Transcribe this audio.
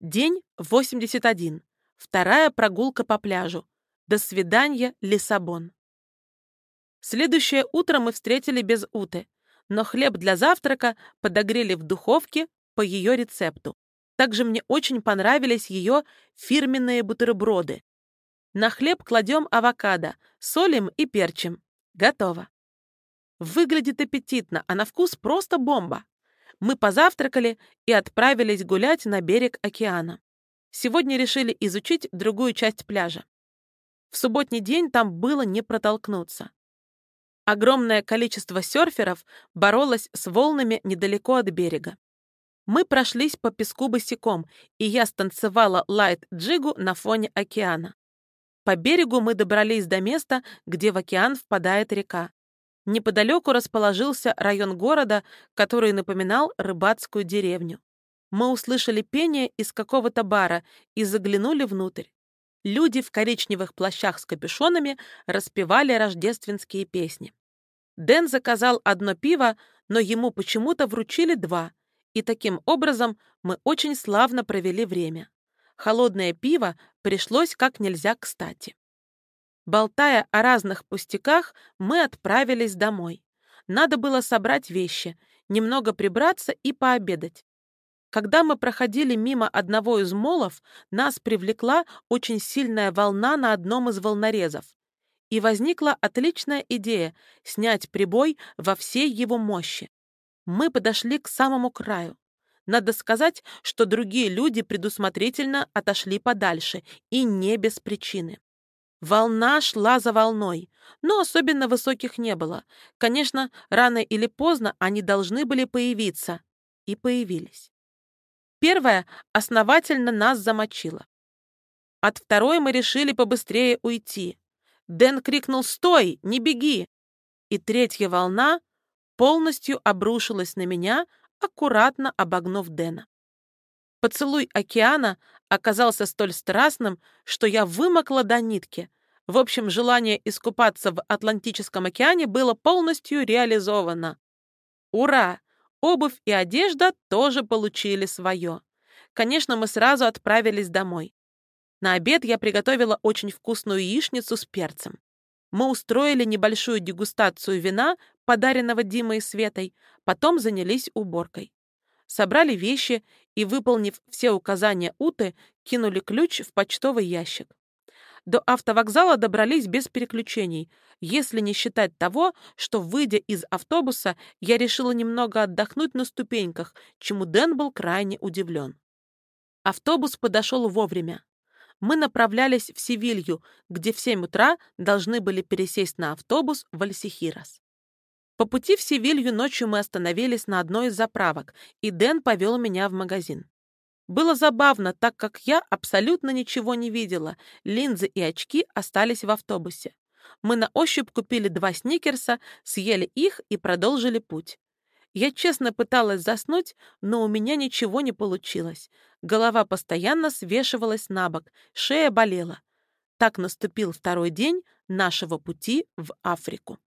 День 81. Вторая прогулка по пляжу. До свидания, Лиссабон. Следующее утро мы встретили без Уты, но хлеб для завтрака подогрели в духовке по ее рецепту. Также мне очень понравились ее фирменные бутерброды. На хлеб кладем авокадо, солим и перчим. Готово. Выглядит аппетитно, а на вкус просто бомба. Мы позавтракали и отправились гулять на берег океана. Сегодня решили изучить другую часть пляжа. В субботний день там было не протолкнуться. Огромное количество серферов боролось с волнами недалеко от берега. Мы прошлись по песку босиком, и я станцевала лайт-джигу на фоне океана. По берегу мы добрались до места, где в океан впадает река. Неподалеку расположился район города, который напоминал рыбацкую деревню. Мы услышали пение из какого-то бара и заглянули внутрь. Люди в коричневых плащах с капюшонами распевали рождественские песни. Дэн заказал одно пиво, но ему почему-то вручили два, и таким образом мы очень славно провели время. Холодное пиво пришлось как нельзя кстати. Болтая о разных пустяках, мы отправились домой. Надо было собрать вещи, немного прибраться и пообедать. Когда мы проходили мимо одного из молов, нас привлекла очень сильная волна на одном из волнорезов. И возникла отличная идея снять прибой во всей его мощи. Мы подошли к самому краю. Надо сказать, что другие люди предусмотрительно отошли подальше, и не без причины. Волна шла за волной, но особенно высоких не было. Конечно, рано или поздно они должны были появиться. И появились. Первая основательно нас замочила. От второй мы решили побыстрее уйти. Дэн крикнул «Стой! Не беги!» И третья волна полностью обрушилась на меня, аккуратно обогнув Дэна. Поцелуй океана оказался столь страстным, что я вымокла до нитки. В общем, желание искупаться в Атлантическом океане было полностью реализовано. Ура! Обувь и одежда тоже получили свое. Конечно, мы сразу отправились домой. На обед я приготовила очень вкусную яичницу с перцем. Мы устроили небольшую дегустацию вина, подаренного Димой и Светой, потом занялись уборкой. Собрали вещи и, выполнив все указания Уты, кинули ключ в почтовый ящик. До автовокзала добрались без переключений, если не считать того, что, выйдя из автобуса, я решила немного отдохнуть на ступеньках, чему Дэн был крайне удивлен. Автобус подошел вовремя. Мы направлялись в Севилью, где в 7 утра должны были пересесть на автобус в Альсихирас. По пути в Севилью ночью мы остановились на одной из заправок, и Дэн повел меня в магазин. Было забавно, так как я абсолютно ничего не видела, линзы и очки остались в автобусе. Мы на ощупь купили два сникерса, съели их и продолжили путь. Я честно пыталась заснуть, но у меня ничего не получилось. Голова постоянно свешивалась на бок, шея болела. Так наступил второй день нашего пути в Африку.